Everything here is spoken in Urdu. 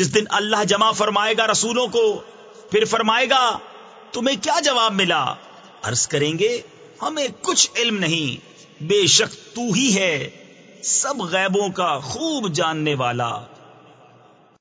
جس دن اللہ جمع فرمائے گا رسولوں کو، پھر فرمائے گا، تمہیں کیا جواب ملا؟ عرض کریں گے، ہمیں کچھ علم نہیں، بے شک تو ہی ہے، سب غیبوں کا خوب جاننے والا۔